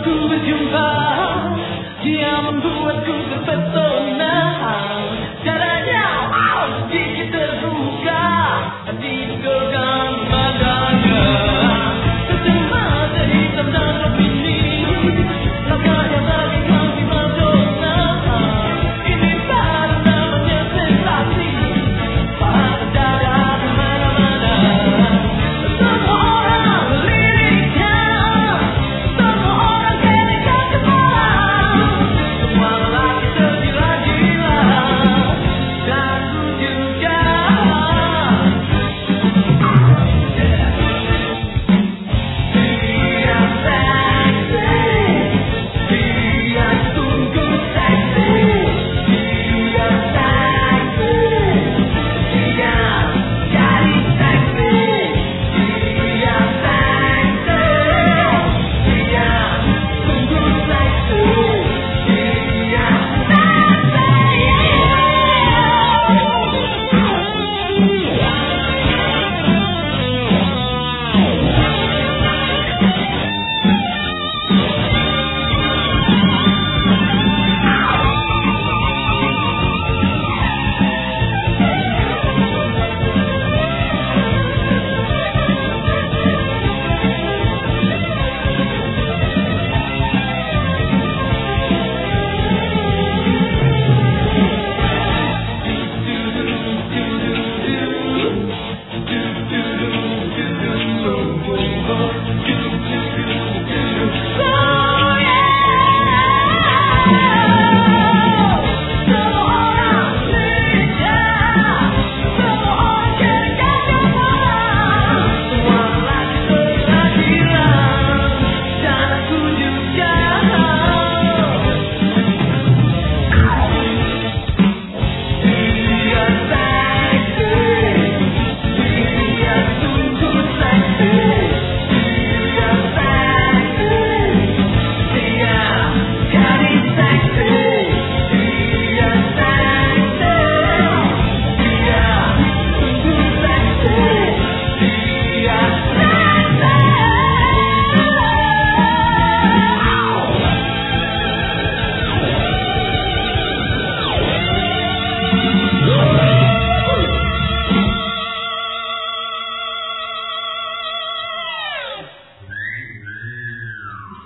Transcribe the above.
membuatku berjumpa Dia membuatku terpesona